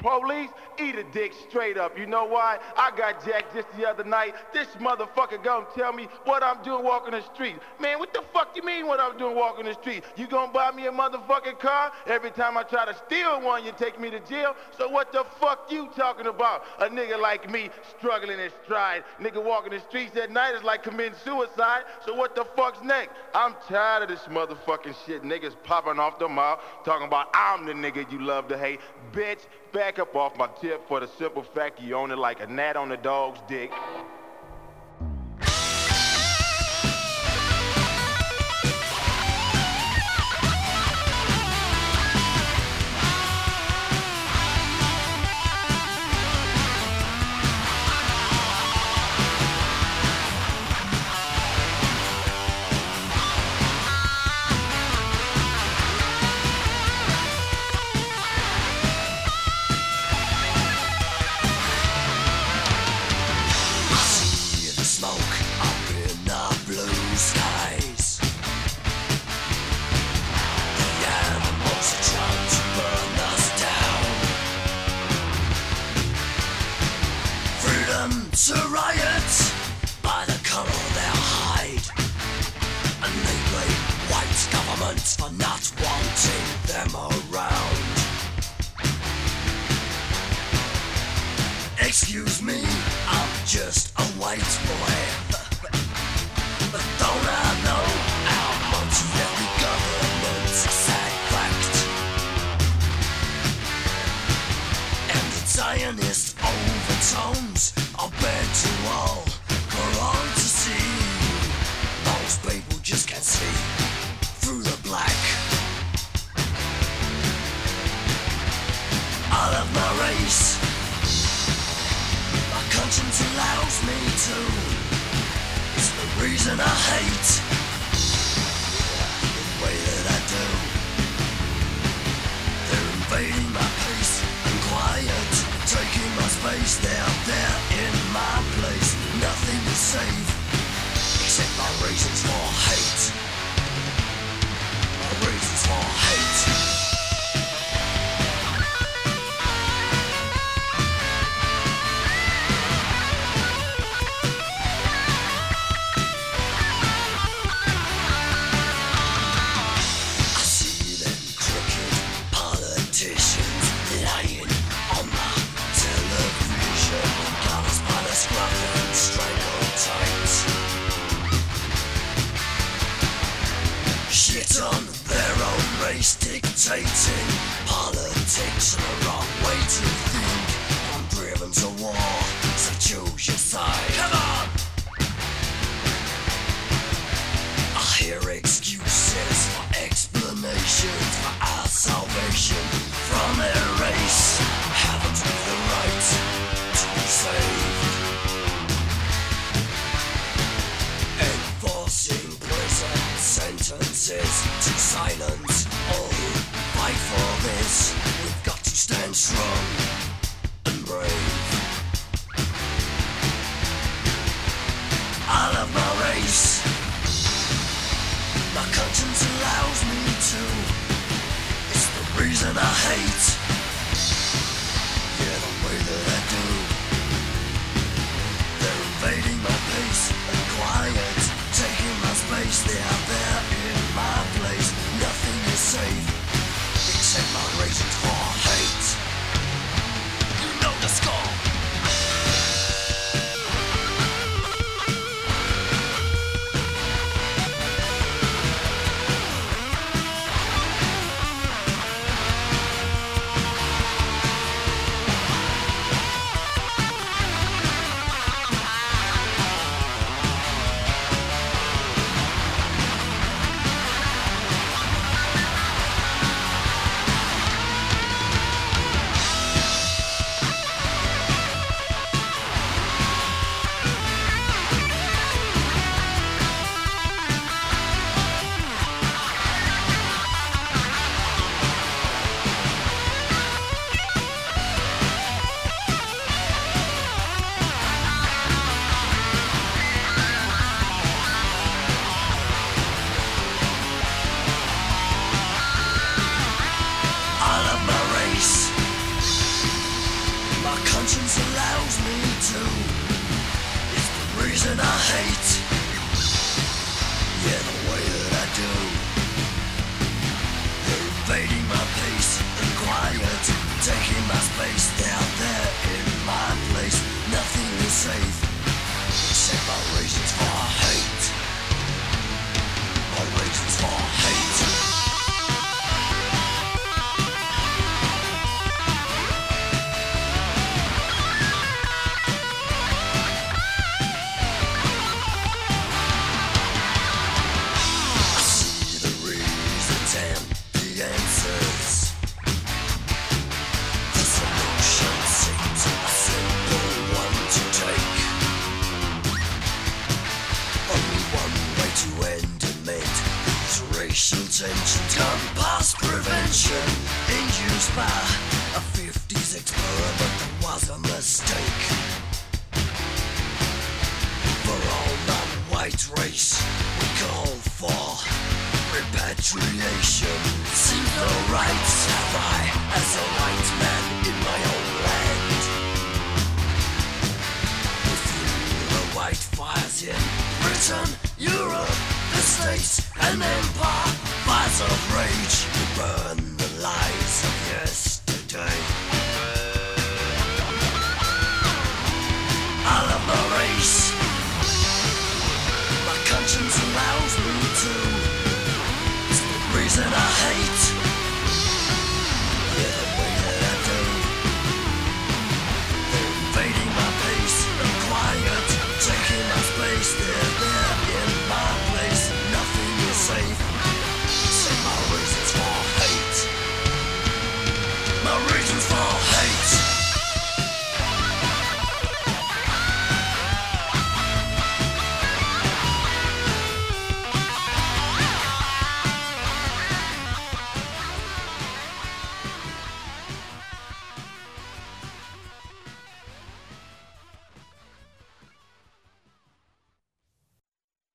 Police, eat a dick straight up. You know why? I got jacked just the other night. This motherfucker gonna tell me what I'm doing walking the street. Man, what the fuck you mean what I'm doing walking the street? You gonna buy me a motherfucking car? Every time I try to steal one, you take me to jail. So what the fuck you talking about? A nigga like me struggling in stride. Nigga walking the streets at night is like committing suicide. So what the fuck's next? I'm tired of this motherfucking shit. Niggas popping off the mouth talking about I'm the nigga you love to hate. Bitch, back up off my tip for the simple fact you own it like a gnat on a dog's dick. for not wanting them around. Excuse me, I'm just a white boy. And I hate. The way that I do. They're invading my peace and quiet Taking my space. Down there in agitating politics are wrong. I'm strong and brave. I love my race. My conscience allows me to. It's the reason I hate. reason I hate. Yeah, the way that I do. They're invading my peace and quiet. Taking my space down there in my place. Nothing is safe. creation. Single rights have I.